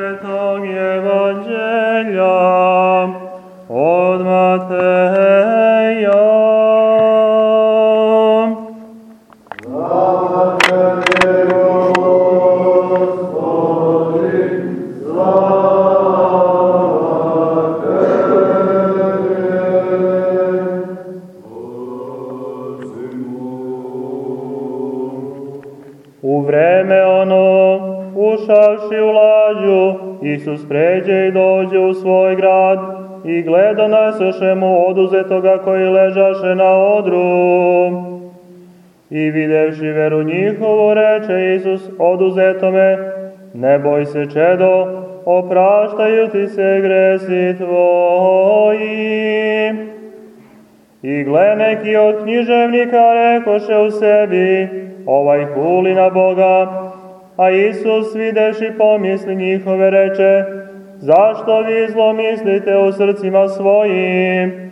Svetog Evanđelja oduzetoga koji ležaše na odru. I videvši veru njihovu, reče Isus oduzetome, ne boj se čedo, opraštaju ti se gresi tvoji. I gle neki od književnika rekoše u sebi, ovaj huli na Boga, a Isus videši pomisli njihove reče, zašto vi zlo mislite u srcima svojim?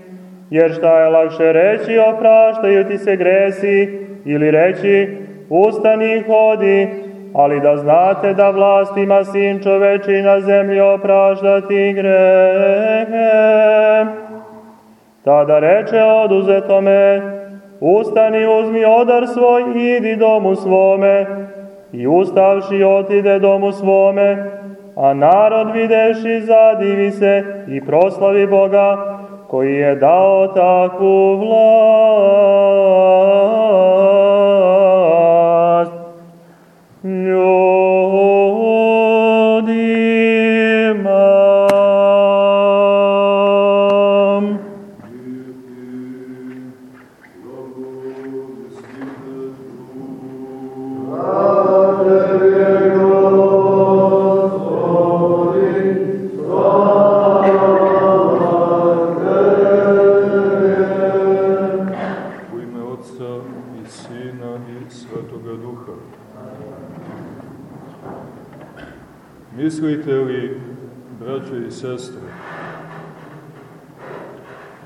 Jer šta je lakše reći, opraštaju ti se gresi, ili reći, ustani i hodi, ali da znate da vlast ima sin čoveči na zemlji opraštati grehe. Tada reče oduzetome, ustani, uzmi odar svoj idi domu svome. I ustavši otide domu svome, a narod videši zadivi se i proslavi Boga, koji je dao takvu vlast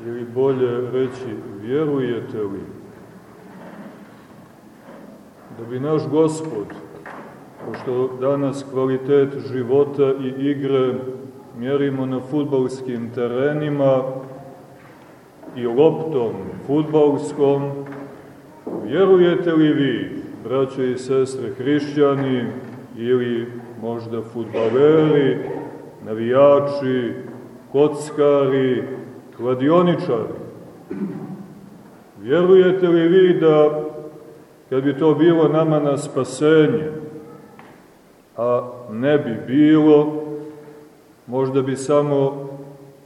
ili bolje reći, vjerujete li, da bi naš Gospod, pošto danas kvalitet života i igre mjerimo na futbalskim terenima, i loptom futbalskom, vjerujete li vi, braće i sestre hrišćani, ili možda futbaleri, navijači, kockari, kladioničari, vjerujete li vi da, kad bi to bilo nama na spasenje, a ne bi bilo, možda bi samo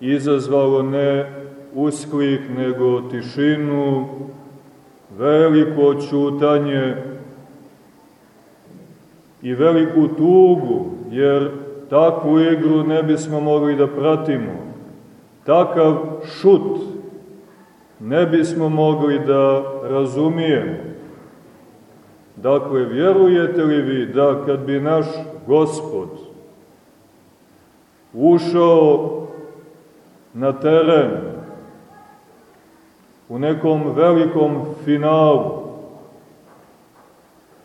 izazvalo ne usklik, nego tišinu, veliko čutanje i veliku tugu, jer takvu igru ne bismo mogli da pratimo. Takav šut ne bismo mogli da razumijemo. Dakle, vjerujete li vi da kad bi naš Gospod ušao na teren u nekom velikom finalu,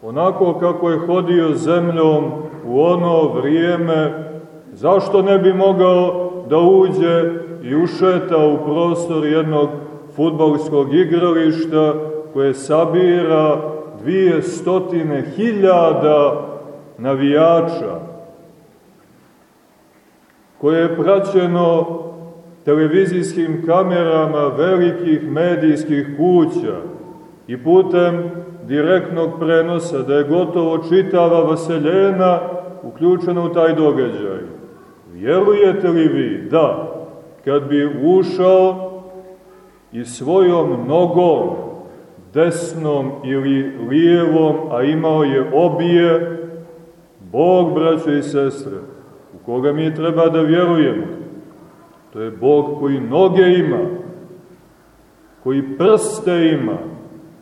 onako kako je hodio zemljom u ono vrijeme, zašto ne bi mogao da uđe i ušeta u prostor jednog futbolskog igrališta koje sabira dvije stotine hiljada navijača, koje je praćeno televizijskim kamerama velikih medijskih kuća i putem direktnog prenosa, da je gotovo čitava vaseljena uključena u taj događaj. Vjerujete li vi da, kad bi ušao i svojom nogom, desnom ili lijevom, a imao je obije, Bog, braćo i sestre, u koga mi treba da vjerujemo, To je Bog koji noge ima, koji prste ima,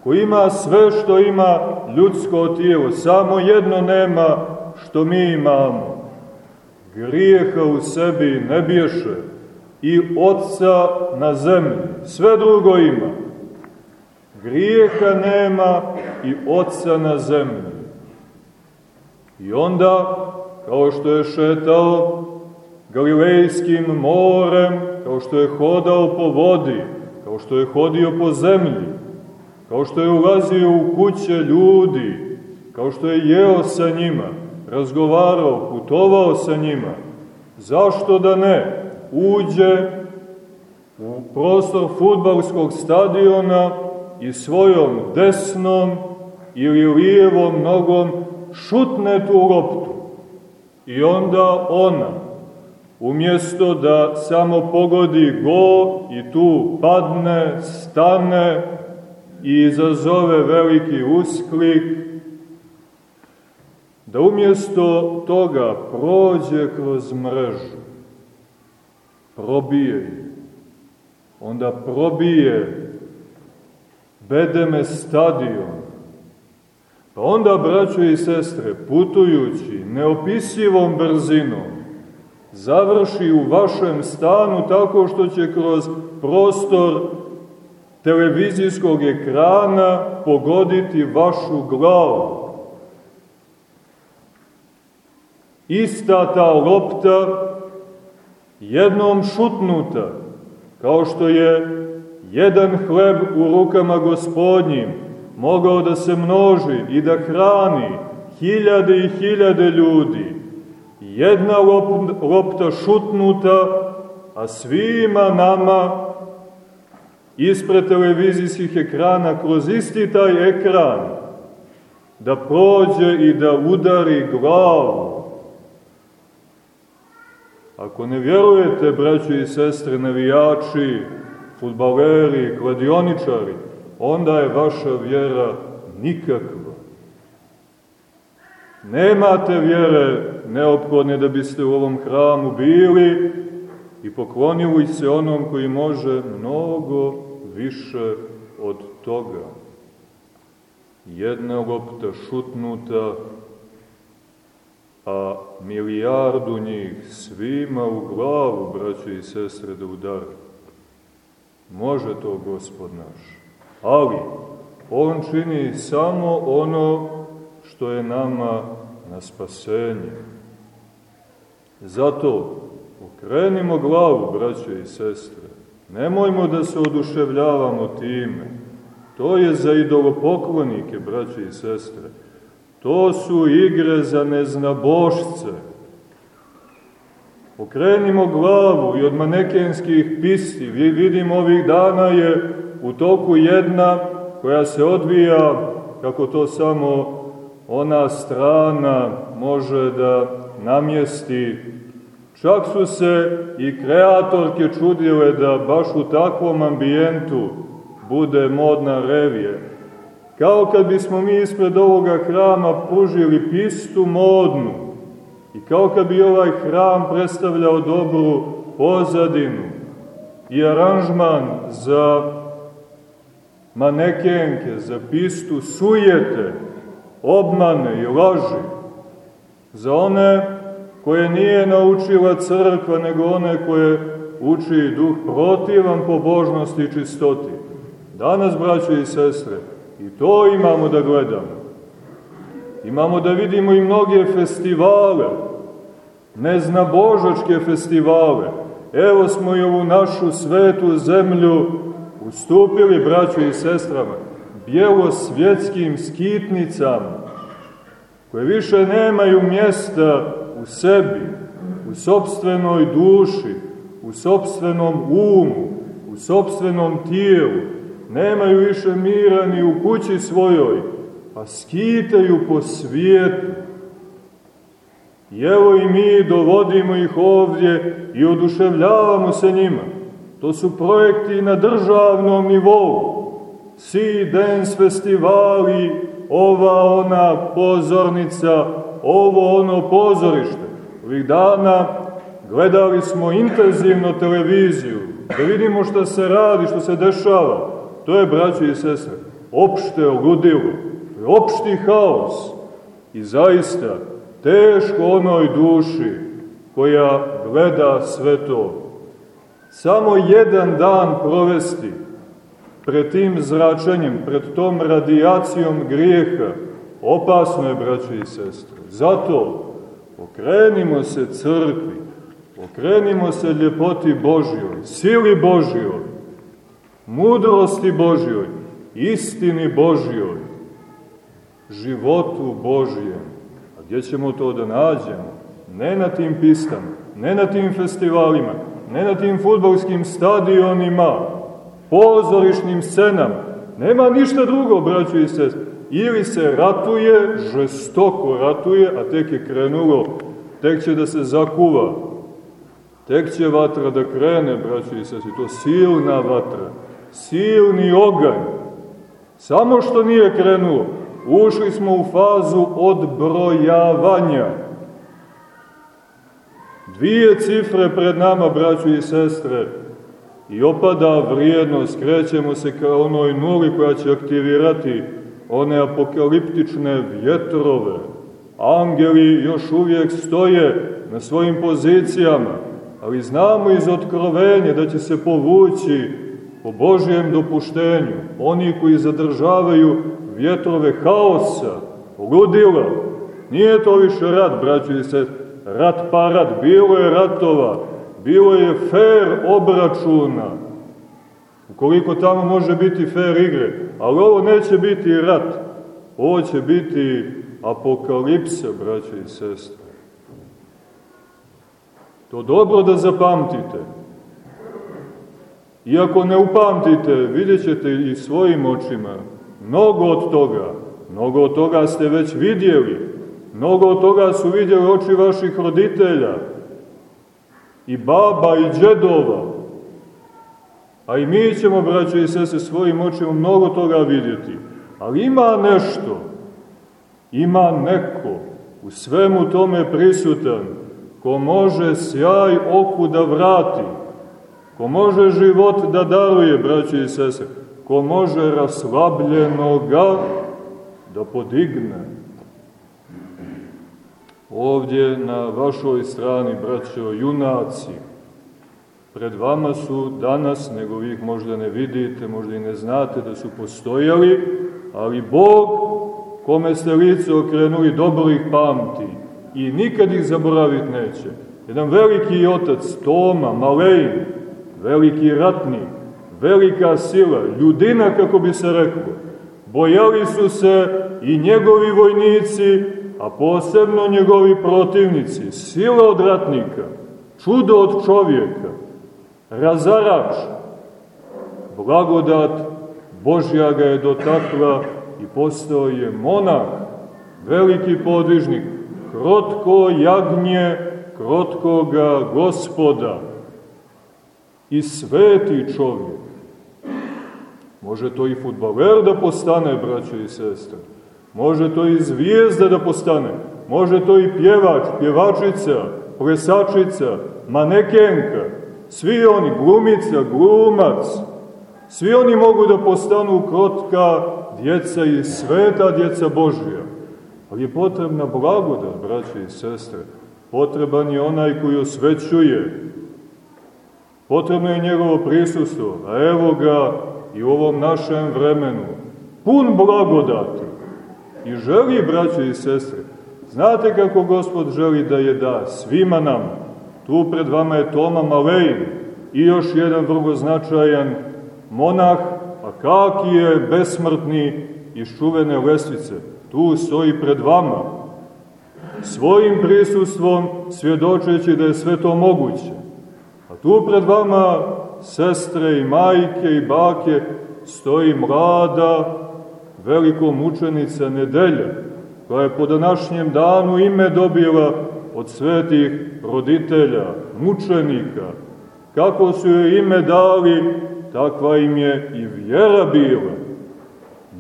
koji ima sve što ima ljudsko tijelo, samo jedno nema što mi imamo. Grijeha u sebi ne bješe i Otca na zemlji, sve drugo ima. Grijeha nema i Otca na zemlji. I onda, kao što je šetao Galilejskim morem, kao što je hodao po vodi, kao što je hodio po zemlji, kao što je ulazio u kuće ljudi, kao što je jeo sa njima, razgovarao, putovao sa njima, zašto da ne uđe u prostor futbalskog stadiona i svojom desnom ili lijevom nogom šutne tu loptu. I onda ona, umjesto da samo pogodi go i tu padne, stane i izazove veliki usklik, da umjesto toga prođe kroz mrežu, probije je, onda probije bedeme stadion, pa onda, braćo i sestre, putujući neopisivom brzinom, završi u vašem stanu tako što će kroz prostor televizijskog ekrana pogoditi vašu glavu. Ista ta lopta, jednom šutnuta, kao što je jedan hleb u rukama gospodnjim, mogao da se množi i da hrani hiljade i hiljade ljudi, jedna lopta šutnuta, a svima nama ispred televizijskih ekrana, kroz isti taj ekran, da prođe i da udari glavu. Ako ne vjerujete, braćo i sestre, navijači, futbaleri, kladioničari, onda je vaša vjera nikakva. Nemate vjere neophodne da biste u ovom hramu bili i poklonili se onom koji može mnogo više od toga. Jedna lopta šutnuta, a milijardu njih svima u glavu, braćo i sestre, da udari. Može to gospod naš. Ali, on čini samo ono što je nama na spasenje. Zato okrenimo glavu, braćo i sestre. Nemojmo da se oduševljavamo time. To je za idolopoklonike, braćo i sestre. To su igre za neznabošce. Okrenimo glavu i od manekenskih pisti. Vi vidimo ovih dana je u toku jedna koja se odvija, kako to samo ona strana može da namjesti. Čak su se i kreatorke čudile da baš u takvom ambijentu bude modna revije. Kao kad bismo mi ispred ovoga hrama pružili pistu modnu i kao kad bi ovaj hram predstavljao dobru pozadinu i aranžman za manekenke, za pistu sujete, obmane i laži, za one koje nije naučila crkva, nego one koje uči duh protivan pobožnosti i čistoti. Danas, braćo i sestre, i to imamo da gledamo. Imamo da vidimo i mnoge festivale, neznabožačke festivale. Evo smo i ovu našu svetu zemlju ustupili, braćo i sestrama, bjelosvjetskim skitnicama, koje više nemaju mjesta u sebi, u sobstvenoj duši, u sobstvenom umu, u sobstvenom tijelu, nemaju više mira ni u kući svojoj, a skitaju po svijetu. I evo i mi dovodimo ih ovdje i oduševljavamo se njima. To su projekti na državnom nivou. Si dance festivali, ova ona pozornica, ovo ono pozorište. Ovih dana gledali smo intenzivno televiziju, da vidimo šta se radi, što se dešava. To je, braći i sestre, opšte ludilo, to je opšti haos. I zaista, teško onoj duši koja gleda sve to. Samo jedan dan provesti pred tim zračenjem, pred tom radijacijom grijeha, opasno je, braći i sestre. Zato Okrenimo se crkvi, okrenimo se ljepoti Božjoj, sili Božjoj, mudrosti Božjoj, istini Božjoj, životu Božjem. A gdje ćemo to da nađemo? Ne na tim pistama, ne na tim festivalima, ne na tim futbolskim stadionima, pozorišnim scenama. Nema ništa drugo, braćo i sest. Ili se ratuje, žestoko ratuje, a tek je krenulo, tek će da se zakuva. Tek će vatra da krene, braćo i sest. I to silna vatra, silni oganj. Samo što nije krenulo, ušli smo u fazu odbrojavanja. Dvije cifre pred nama, braćo i sestre, i opada vrijednost, krećemo se ka onoj nuli koja će aktivirati one apokaliptične vjetrove. Angeli još uvijek stoje na svojim pozicijama, ali znamo iz otkrovenja da će se povući po Božijem dopuštenju oni koji zadržavaju vjetrove haosa, ludila. Nije to više rat, braći i se, rat parad, bilo je ratova, bilo je fair obračuna, ukoliko tamo može biti fair igre, ali ovo neće biti rat, ovo će biti apokalipsa, braće i sestre. To dobro da zapamtite. Iako ne upamtite, vidjet ćete i svojim očima mnogo od toga, mnogo od toga ste već vidjeli, mnogo od toga su vidjeli oči vaših roditelja, i baba i džedova. A i mi ćemo, braće i sese, svojim očima mnogo toga vidjeti. Ali ima nešto, ima neko u svemu tome prisutan, ko može sjaj oku da vrati, ko može život da daruje, braće i sese, ko može raslabljenoga da podigne ovdje na vašoj strani, braćo, junaci, pred vama su danas, nego vi ih možda ne vidite, možda i ne znate da su postojali, ali Bog, kome ste lice okrenuli, dobro ih pamti i nikad ih zaboraviti neće. Jedan veliki otac, Toma, Malejn, veliki ratnik, velika sila, ljudina, kako bi se reklo, bojali su se i njegovi vojnici, a posebno njegovi protivnici, sila od ratnika, čudo od čovjeka, razarač, blagodat Božja ga je dotakla i postao je monah, veliki podvižnik, krotko jagnje krotkoga gospoda i sveti čovjek. Može to i futbaler da postane, braćo i sestre. Može to i zvijezda da postane, može to i pjevač, pjevačica, plesačica, manekenka, svi oni, glumica, glumac, svi oni mogu da postanu krotka djeca i sveta djeca Božija. Ali je potrebna blagodat, braće i sestre. Potreban je onaj koji osvećuje. Potrebno je njegovo prisustvo, a evo ga i u ovom našem vremenu. Pun blagodati I želi, braćo i sestre, znate kako Gospod želi da je da svima nam. Tu pred vama je Toma Malejn i još jedan vrlo značajan monah, a kaki je besmrtni iz čuvene lestvice. Tu stoji pred vama, svojim prisustvom svjedočeći da je sve to moguće. Tu pred vama, sestre i majke i bake, stoji mlada, velikomučenica Nedelja, koja je po današnjem danu ime dobila od svetih roditelja, mučenika. Kako su joj ime dali, takva im je i vjera bila.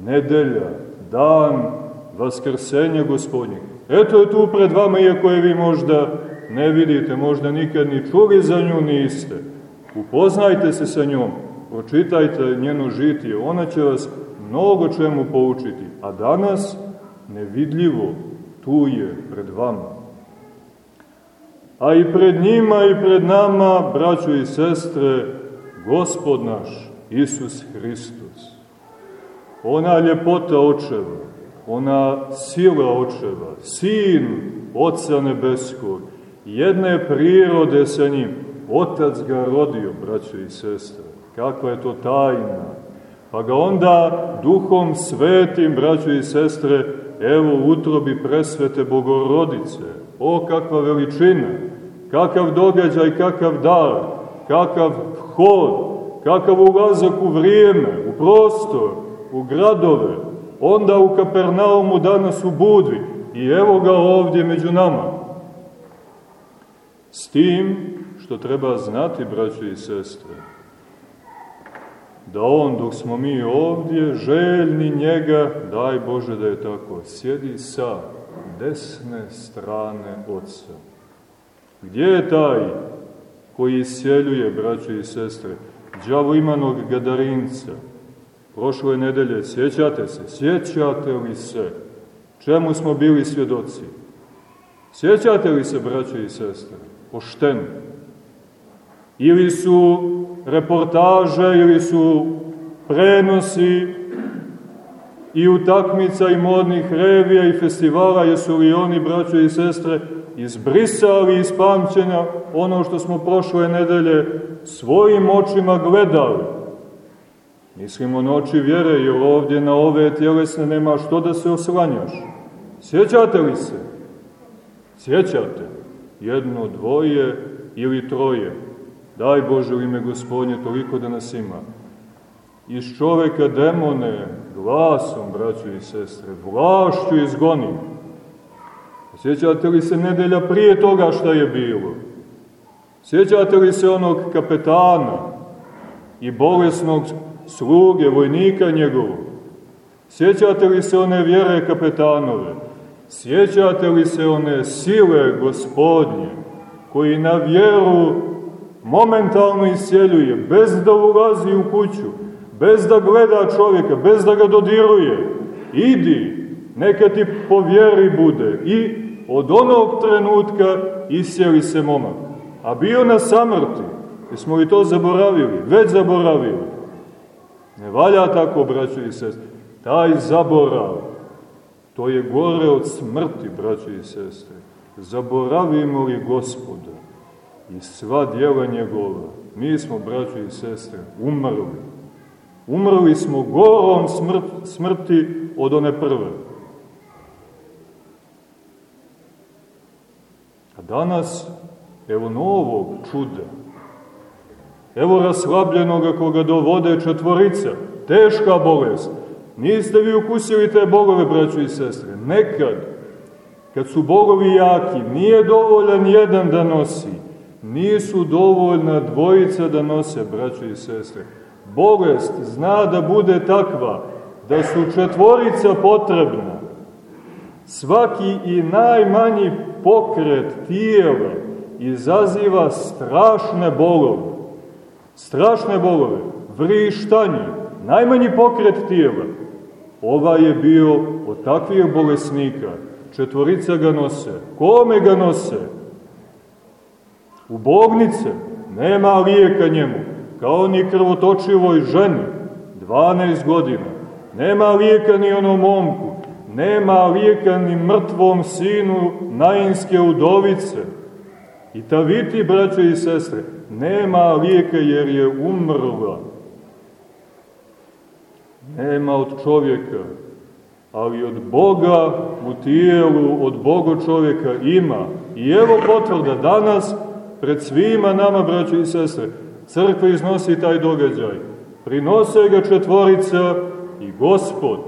Nedelja, dan Vaskrsenja gospodnjeg. Eto je tu pred vama, iako je vi možda ne vidite, možda nikad ni čuli za nju niste. Upoznajte se sa njom, pročitajte njeno žitije, ona će vas mnogo čemu poučiti, a danas nevidljivo tu je pred vama. A i pred njima i pred nama, braćo i sestre, Gospod naš, Isus Hristos. Ona ljepota očeva, ona sila očeva, sin Oca Nebeskog, jedne prirode sa njim. Otac ga rodio, braćo i sestre. Kakva je to tajna? Pa ga onda duhom svetim, braćo i sestre, evo utrobi presvete Bogorodice. O, kakva veličina, kakav događaj, kakav dar, kakav hod, kakav ulazak u vrijeme, u prostor, u gradove, onda u Kapernaumu, danas u Budvi, i evo ga ovdje među nama. S tim što treba znati, braćo i sestre, da on, dok smo mi ovdje, željni njega, daj Bože da je tako, sjedi sa desne strane Otca. Gdje je taj koji isjeljuje, braćo i sestre, đavo imanog gadarinca? Prošle nedelje, sjećate se, sjećate li se čemu smo bili svjedoci? Sjećate li se, braćo i sestre, pošteno? Ili su reportaže, ili su prenosi i utakmica i modnih revija i festivala, jesu li oni, braćo i sestre, izbrisali iz pamćenja ono što smo prošle nedelje svojim očima gledali. Mislimo na oči vjere, jer ovdje na ove tjelesne nema što da se oslanjaš. Sjećate li se? Sjećate? Jedno, dvoje ili troje. Daj Bože u ime gospodnje toliko da nas ima. Iz čoveka demone, glasom, braćo i sestre, vlašću izgonim Sjećate li se nedelja prije toga šta je bilo? Sjećate li se onog kapetana i bolesnog sluge, vojnika njegovog? Sjećate li se one vjere kapetanove? Sjećate li se one sile gospodnje koji na vjeru momentalno isjeljuje, bez da ulazi u kuću, bez da gleda čovjeka, bez da ga dodiruje? Idi, neka ti po vjeri bude i od onog trenutka isjeli se momak. A bio na samrti. Jesmo li to zaboravili? Već zaboravili. Ne valja tako, braćo i sestre. Taj zaborav, to je gore od smrti, braćo i sestre. Zaboravimo li gospoda i sva djela njegova, mi smo, braćo i sestre, umrli. Umrli smo gorom smrt, smrti od one prve. A danas, evo novog čuda, evo raslabljenoga koga dovode četvorica, teška bolest. Niste vi ukusili te bogove, braćo i sestre. Nekad, kad su bogovi jaki, nije dovoljan jedan da nosi, nisu dovoljna dvojica da nose, braćo i sestre. Bolest zna da bude takva, da su četvorica potrebna. Svaki i najmanji pokret tijela izaziva strašne bolove. Strašne bolove, vrištanje, najmanji pokret tijela. Ova je bio od takvih bolesnika. Četvorica ga nose. Kome ga nose? U bognice. Nema lijeka njemu. Kao ni krvotočivoj ženi. 12 godina. Nema lijeka ni onom momku nema lijeka ni mrtvom sinu najinske udovice. I ta viti, braćo i sestre, nema lijeka jer je umrla. Nema od čovjeka, ali od Boga u tijelu, od Boga čovjeka ima. I evo potvrda danas, pred svima nama, braćo i sestre, crkva iznosi taj događaj. Prinose ga četvorica i Gospod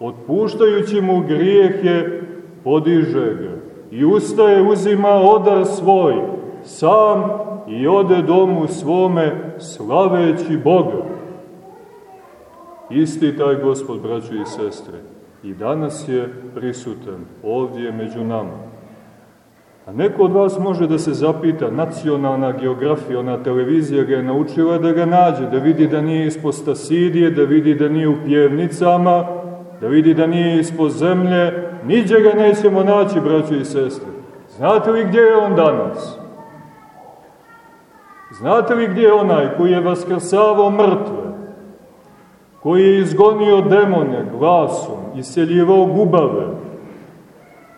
otpuštajući mu grijehe, podiže ga i ustaje, uzima odar svoj, sam i ode domu svome, slaveći Boga. Isti taj gospod, braćo i sestre, i danas je prisutan ovdje među nama. A neko od vas može da se zapita, nacionalna geografija, ona televizija ga je naučila da ga nađe, da vidi da nije ispod Stasidije, da vidi da nije u pjevnicama, da vidi da nije ispod zemlje, niđe ga nećemo naći, braćo i sestre. Znate li gdje je on danas? Znate li gdje je onaj koji je vaskrsavao mrtve? Koji je izgonio demone glasom, iseljivao gubave,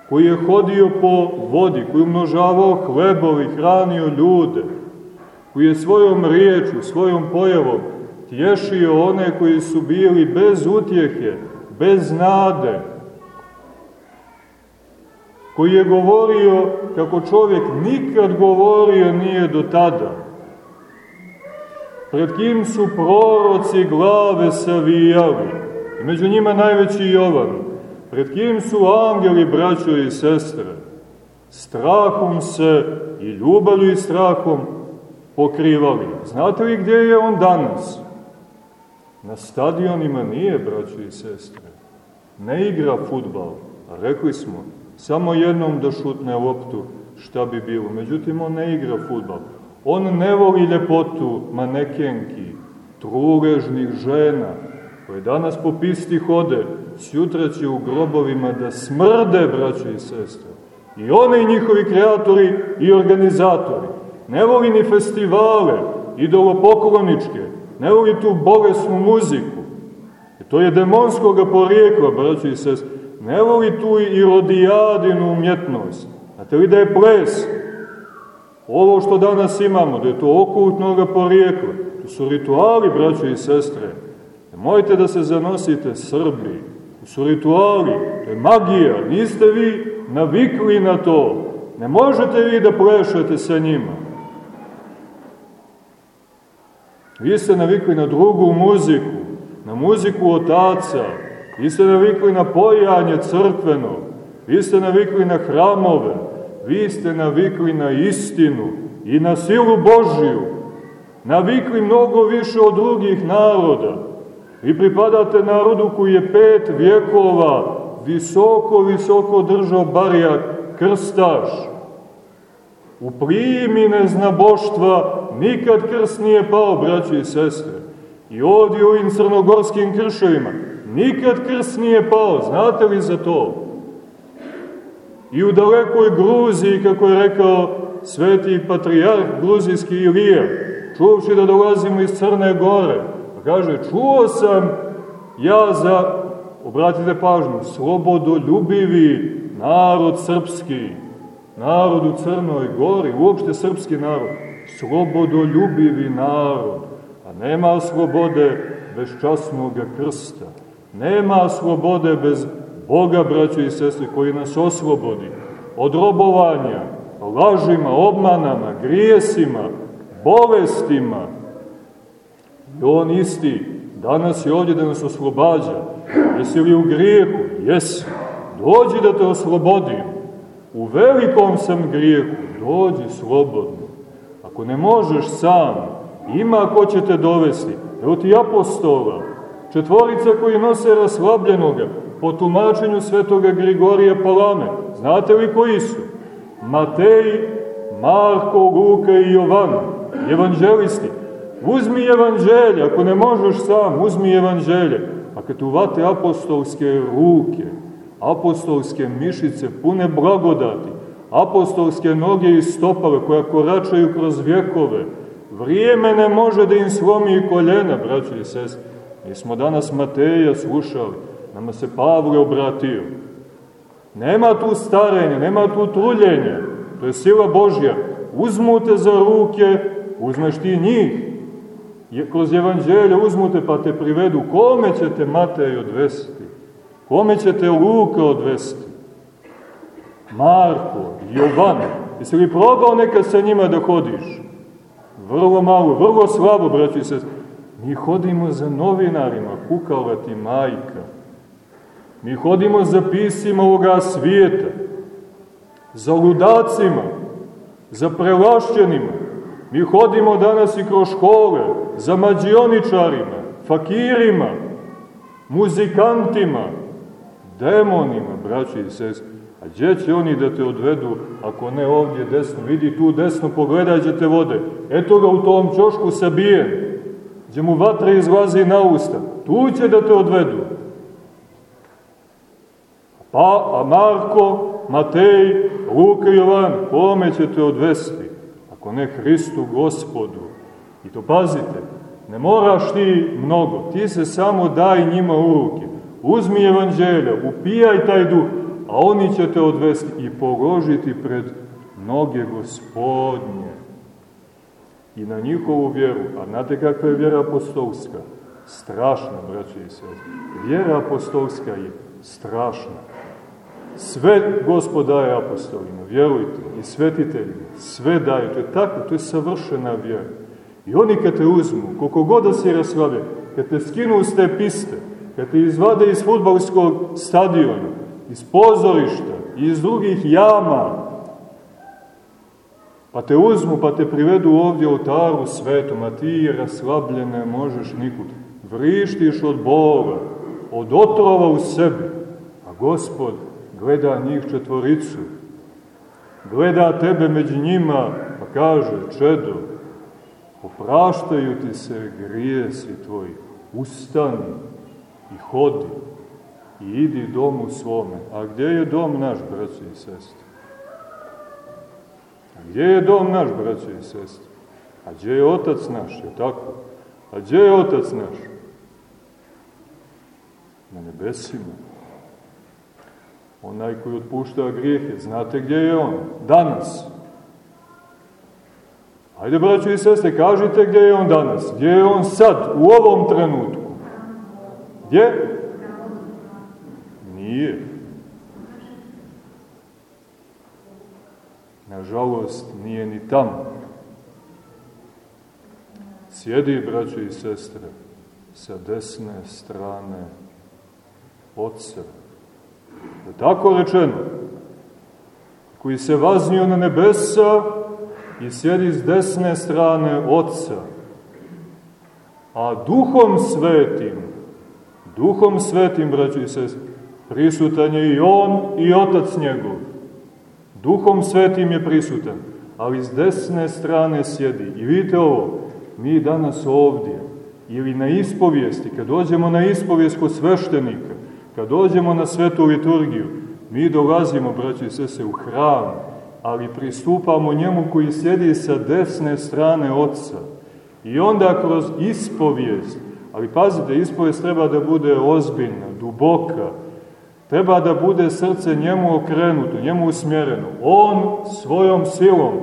koji je hodio po vodi, koji umnožavao hlebovi, hranio ljude, koji je svojom riječu, svojom pojavom tješio one koji su bili bez utjehe, bez nade, koji je govorio kako čovjek nikad govorio nije do tada, pred kim su proroci glave savijali, i među njima najveći Jovan, pred kim su angeli, braćo i sestre, strahom se i ljubavlju i strahom pokrivali. Znate li gdje je on danas? Na stadionima nije, braćo i sestre. Ne igra futbal, a rekli smo, samo jednom da šutne loptu, šta bi bilo. Međutim, on ne igra futbal. On ne voli ljepotu manekenki, truležnih žena, koje danas po pisti hode, sjutra će u grobovima da smrde, braće i sestre. I one i njihovi kreatori i organizatori. Ne voli ni festivale, idolopokloničke, ne voli tu bolesnu muziku. I to je demonskoga porijekla, braće i sestre. Ne voli tu i rodijadinu umjetnost. Znate li da je ples? Ovo što danas imamo, da je to okultnoga porijekla. To su rituali, braće i sestre. Nemojte da se zanosite Srbi. To su rituali, to je magija. Niste vi navikli na to. Ne možete vi da plešete sa njima. Vi ste navikli na drugu muziku, na muziku otaca, vi ste navikli na pojanje crkveno, vi ste navikli na hramove, vi ste navikli na istinu i na silu Božiju, navikli mnogo više od drugih naroda. Vi pripadate narodu koji je pet vjekova visoko, visoko držao barijak krstaš. U primine znaboštva nikad krst nije pao, braći i sestre. I ovdje u ovim crnogorskim krševima nikad krst nije pao. Znate li za to? I u dalekoj Gruziji, kako je rekao sveti patrijarh gruzijski Ilija, čuvši da dolazimo iz Crne Gore, pa kaže, čuo sam ja za, obratite pažnju, slobodoljubivi narod srpski, narod u Crnoj Gori, uopšte srpski narod, slobodoljubivi narod, a nema slobode bez časnog krsta, nema slobode bez Boga, braćo i sestre, koji nas oslobodi od robovanja, lažima, obmanama, grijesima, bolestima. I on isti danas je ovdje da nas oslobađa. Jesi li u grijehu? Jesi. Dođi da te oslobodim. U velikom sam grijehu. Dođi slobodno. Ako ne možeš sam, ima ko će te dovesti. Evo ti apostola, četvorica koji nose raslabljenoga, po tumačenju svetoga Grigorija Palame. Znate li koji su? Matej, Marko, Luka i Jovan, evanđelisti. Uzmi evanđelje, ako ne možeš sam, uzmi evanđelje. A kad uvate apostolske ruke, apostolske mišice pune blagodati, apostolske noge i stopale koja koračaju kroz vjekove, vrijeme ne može da im slomi i koljena, braći i sest. Mi smo danas Mateja slušali, nama se Pavle obratio. Nema tu starenja, nema tu truljenja, to je sila Božja. Uzmu te za ruke, uzmeš ti njih, kroz evanđelje uzmute pa te privedu, kome ćete Matej odvesti? Kome ćete Luka odvesti? Marko, Jovan, jesi li probao neka sa njima da hodiš? Vrlo malo, vrlo slabo, braći se. Mi hodimo za novinarima, kukala ti majka. Mi hodimo za pisima ovoga svijeta, za ludacima, za prelašćenima. Mi hodimo danas i kroz škole, za mađioničarima, fakirima, muzikantima, demonima, braći i sest. A gdje će oni da te odvedu, ako ne ovdje desno? Vidi tu desno, pogledaj gdje te vode. Eto ga u tom čošku sabijen, gdje mu vatra izlazi na usta. Tu će da te odvedu. Pa, a Marko, Matej, Luka i Jovan, kome ćete odvesti? Ako ne Hristu gospodu. I to pazite, Ne moraš ti mnogo, ti se samo daj njima u ruke. Uzmi evanđelja, upijaj taj duh, a oni će te odvesti i položiti pred noge gospodnje. I na njihovu vjeru, a znate kakva je vjera apostolska? Strašna, braći i sve. Vjera apostolska je strašna. Sve gospod daje apostolima, vjerujte, i svetiteljima, sve daje, to je tako, to je savršena vjera. I oni kad te uzmu, koliko god da si raslabe, kad te skinu s te piste, kad te izvade iz futbalskog stadiona, iz pozorišta, iz drugih jama, pa te uzmu, pa te privedu ovdje u oltaru svetom, a ti raslabljene možeš nikud. Vrištiš od Boga, od otrova u sebi, a gospod gleda njih četvoricu, gleda tebe među njima, pa kaže, čedo, opraštaju ti se grijesi tvoji, ustani i hodi i idi domu svome. A gdje je dom naš, braći i sestri? A gdje je dom naš, braći i sestri? A gdje je otac naš, je tako? A gdje je otac naš? Na nebesima. Onaj koji otpušta grijehe, znate gdje je on? Danas. Ajde, braćo i sestre, kažite gdje je on danas, gdje je on sad, u ovom trenutku. Gdje? Nije. Nažalost, nije ni tamo. Sjedi, braćo i sestre, sa desne strane Otca. Tako rečeno? Koji se vaznio na nebesa i sjedi s desne strane Otca. A duhom svetim, duhom svetim, braći sest, prisutan je i On i Otac njegov. Duhom svetim je prisutan, ali s desne strane sjedi. I vidite ovo, mi danas ovdje, ili na ispovijesti, kad dođemo na ispovijest kod sveštenika, kad dođemo na svetu liturgiju, mi dolazimo, braći i sese, u hram, ali pristupamo njemu koji sjedi sa desne strane Otca. I onda kroz ispovijest, ali pazite, ispovijest treba da bude ozbiljna, duboka, treba da bude srce njemu okrenuto, njemu usmjereno. On svojom silom,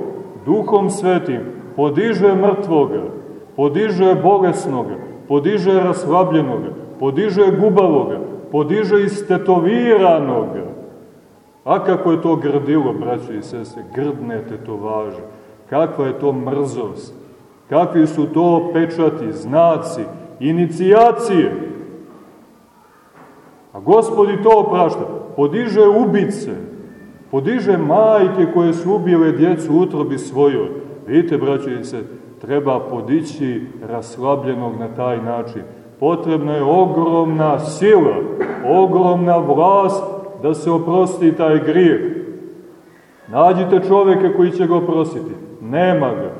duhom svetim, podiže mrtvoga, podiže bolesnoga, podiže raslabljenoga, podiže gubavoga, podiže istetoviranoga, A kako je to grdilo, braćo i sese, grdne tetovaže, kakva je to mrzost, kakvi su to pečati, znaci, inicijacije. A gospodi to oprašta, podiže ubice, podiže majke koje su ubile djecu utrobi svojoj. Vidite, braćo i se, treba podići raslabljenog na taj način. Potrebna je ogromna sila, ogromna vlast da se oprosti taj grijeh. Nađite čoveka koji će ga oprostiti. Nema ga.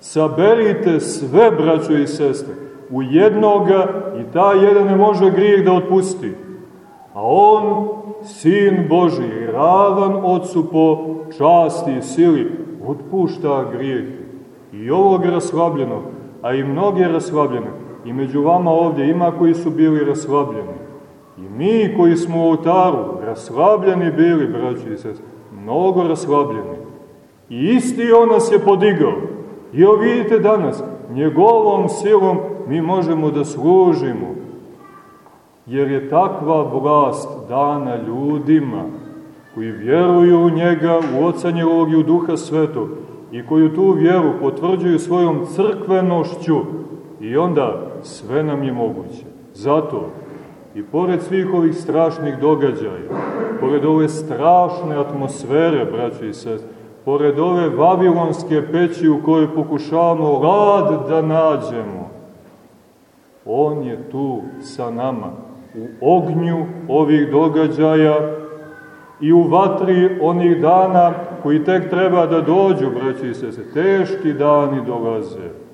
Saberite sve, braćo i sestre, u jednoga i ta jedan ne može grijeh da otpusti. A on, sin Boži, ravan ocu po časti i sili, otpušta grijeh. I ovog raslabljenog, a i mnoge raslabljene. I među vama ovdje ima koji su bili raslabljeni. I mi koji smo u oltaru, raslabljeni bili, braći i sest, mnogo raslabljeni. I isti on nas je podigao. I ovo vidite danas, njegovom silom mi možemo da služimo. Jer je takva vlast dana ljudima koji vjeruju u njega, u Oca njegovog i u Duha Svetog i koju tu vjeru potvrđuju svojom crkvenošću i onda sve nam je moguće. Zato I pored svih ovih strašnih događaja, pored ove strašne atmosfere, braći i sest, pored ove vavilonske peći u kojoj pokušavamo rad da nađemo, On je tu sa nama, u ognju ovih događaja i u vatri onih dana koji tek treba da dođu, braći i sest, teški dani dolaze.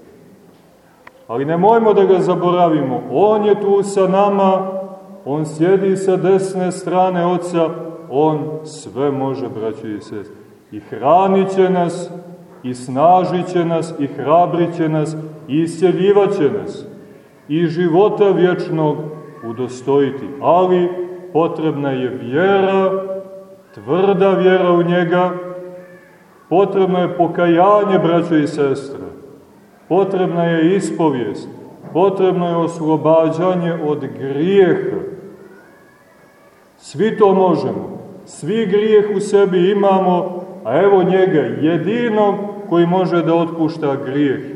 Ali nemojmo da ga zaboravimo, On je tu sa nama, On sjedi sa desne strane Oca, On sve može, braći i sest. I hranit će nas, i snažit će nas, i hrabrit će nas, i isjeljivat će nas. i života vječnog udostojiti. Ali potrebna je vjera, tvrda vjera u njega, potrebno je pokajanje, braćo i sestre, potrebna je ispovijest, potrebno je oslobađanje od grijeha. Svi to možemo, svi grijeh u sebi imamo, a evo njega jedinog koji može da otpušta grijehe.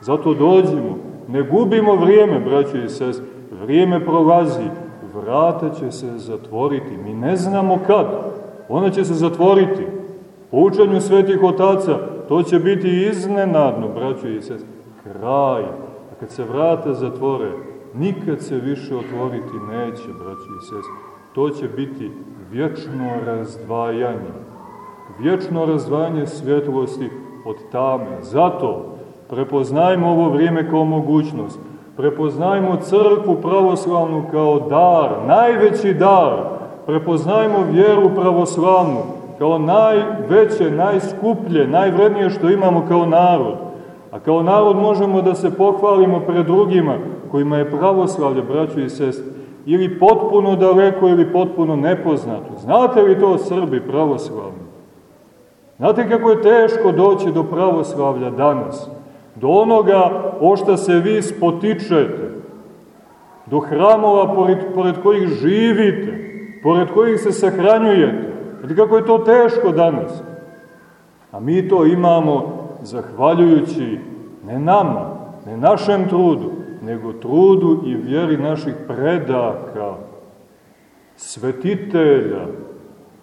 Zato dođimo, ne gubimo vrijeme, braćo i sest, vrijeme prolazi, vrata će se zatvoriti, mi ne znamo kad, ona će se zatvoriti. Po učenju svetih otaca, to će biti iznenadno, braćo i sest, kraj. A kad se vrata zatvore, nikad se više otvoriti neće, braćo i sest. To će biti vječno razdvajanje. Vječno razdvajanje svjetlosti od tame. Zato prepoznajmo ovo vrijeme kao mogućnost. Prepoznajmo crkvu pravoslavnu kao dar, najveći dar. Prepoznajmo vjeru pravoslavnu kao najveće, najskuplje, najvrednije što imamo kao narod. A kao narod možemo da se pohvalimo pred drugima kojima je pravoslavlje, braćo i sestri, ili potpuno daleko ili potpuno nepoznato. Znate li to Srbi pravoslavni? Znate kako je teško doći do pravoslavlja danas? Do onoga o šta se vi spotičete, do hramova pored, pored kojih živite, pored kojih se sahranjujete. Znate kako je to teško danas? A mi to imamo zahvaljujući ne nama, ne našem trudu, nego trudu i vjeri naših predaka, svetitelja,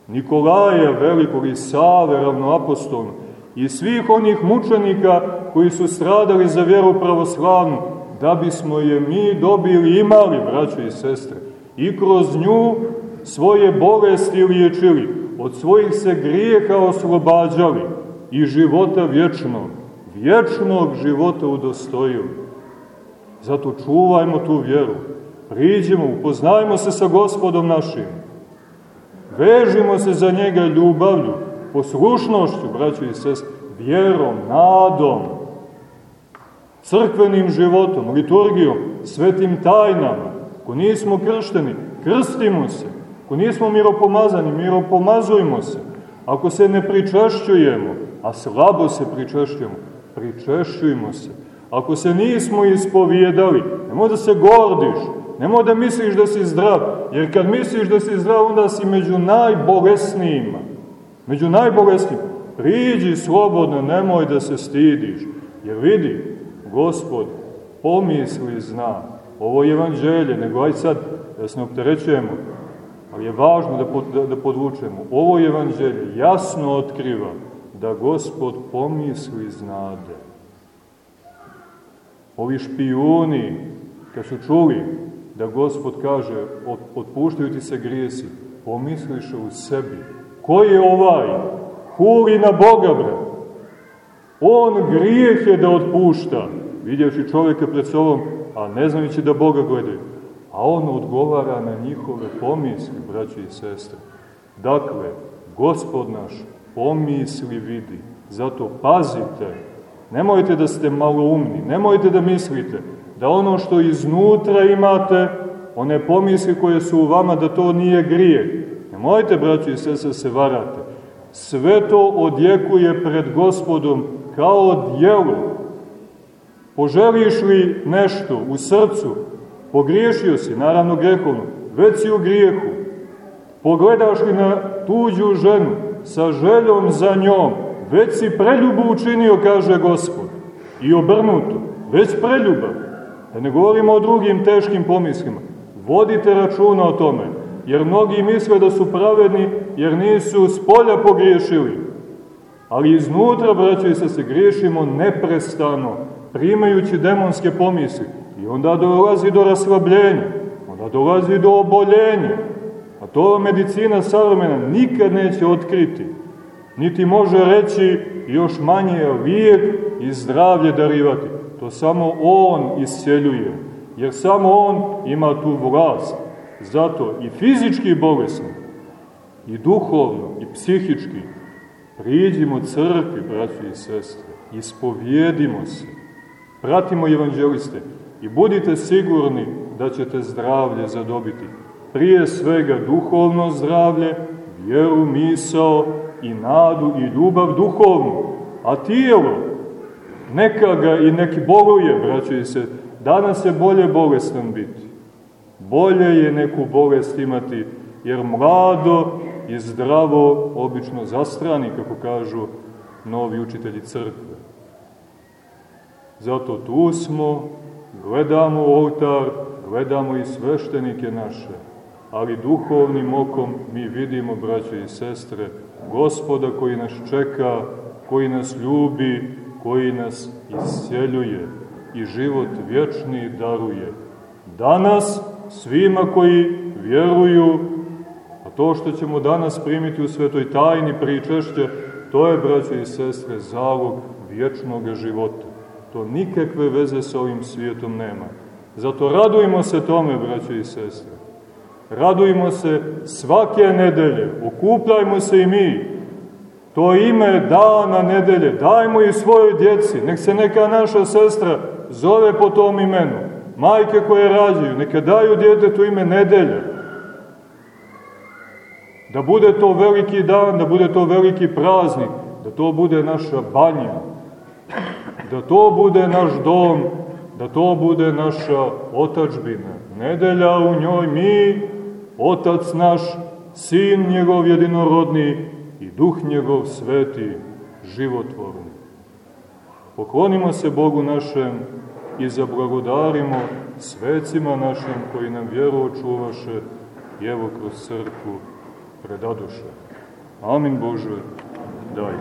Nikolaja Velikog i Save ravnoapostolnog i svih onih mučenika koji su stradali za vjeru pravoslavnu, da bismo je mi dobili imali, braćo i sestre, i kroz nju svoje bolesti liječili, od svojih se grijeha oslobađali i života vječnog, vječnog života udostojili. Zato čuvajmo tu vjeru, priđemo, upoznajmo se sa gospodom našim, vežimo se za njega ljubavlju, poslušnošću, braćo i sest, vjerom, nadom, crkvenim životom, liturgijom, svetim tajnama. Ako nismo kršteni, krstimo se. Ako nismo miropomazani, miropomazujmo se. Ako se ne pričešćujemo, a slabo se pričešćujemo, pričešćujmo se. Ako se nismo ispovijedali, nemoj da se gordiš, nemoj da misliš da si zdrav, jer kad misliš da si zdrav, onda si među najbolesnijima. Među najbolesnijima. Priđi slobodno, nemoj da se stidiš, jer vidi, Gospod, pomisli zna, ovo je evanđelje, nego aj sad da se ne opterećujemo, ali je važno da, da, da podvučemo. Ovo evanđelje jasno otkriva da Gospod pomisli znade. Ovi špijuni, kad su čuli da Gospod kaže otpuštaju ti se grijesi, pomisliše u sebi. Ko je ovaj? Huli na Boga, bre. On grijeh je da otpušta, vidjevši čovjeka pred sobom, a ne znajući da Boga gledaju. A on odgovara na njihove pomisli, braći i sestre. Dakle, gospod naš pomisli vidi. Zato pazite, nemojte da ste maloumni, nemojte da mislite da ono što iznutra imate, one pomisli koje su u vama, da to nije grije. Nemojte, braći i sestre, se varate. Sve to odjekuje pred gospodom kao djelo. Poželiš li nešto u srcu, pogriješio si, naravno grehovno, već si u grijehu. Pogledaš li na tuđu ženu sa željom za njom, već si preljubu učinio, kaže gospod. I obrnuto, već preljubav. Da ne govorimo o drugim teškim pomislima. Vodite računa o tome, jer mnogi misle da su pravedni, jer nisu s polja pogriješili. Ali iznutra, braćo i se, se griješimo neprestano, primajući demonske pomisli. I onda dolazi do raslabljenja, onda dolazi do oboljenja. A to medicina savremena nikad neće otkriti. Niti može reći još manje lijek i zdravlje darivati. To samo On isceljuje, jer samo On ima tu vlast. Zato i fizički bolesni, i duhovno, i psihički, priđimo crkvi, braći i sestre, ispovjedimo se, pratimo evanđeliste, i budite sigurni da ćete zdravlje zadobiti. Prije svega duhovno zdravlje, vjeru, misao i nadu i ljubav duhovnu, a tijelo neka ga i neki boluje, braćo se, danas je bolje bolestan biti. Bolje je neku bolest imati, jer mlado i zdravo obično zastrani, kako kažu novi učitelji crkve. Zato tu smo, gledamo oltar, gledamo i sveštenike naše, ali duhovnim okom mi vidimo, braće i sestre, gospoda koji nas čeka, koji nas ljubi, koji nas isceljuje i život vječni daruje. Danas svima koji vjeruju, a to što ćemo danas primiti u svetoj tajni pričešće, to je, braće i sestre, zalog vječnog života. To nikakve veze sa ovim svijetom nema. Zato radujmo se tome, braće i sestre. Radujmo se svake nedelje, okupljajmo se i mi. To ime dana nedelje, dajmo i svojoj djeci, nek se neka naša sestra zove po tom imenu. Majke koje rađaju, neka daju djetetu ime nedelja. Da bude to veliki dan, da bude to veliki praznik, da to bude naša banja, da to bude naš dom, da to bude naša otačbina. Nedelja u njoj mi, Otac naš, Sin njegov jedinorodni i Duh njegov sveti, životvorni. Poklonimo se Bogu našem i zablagodarimo svecima našim koji nam vjeru očuvaše i evo kroz crkvu predaduše. Amin Bože, daj.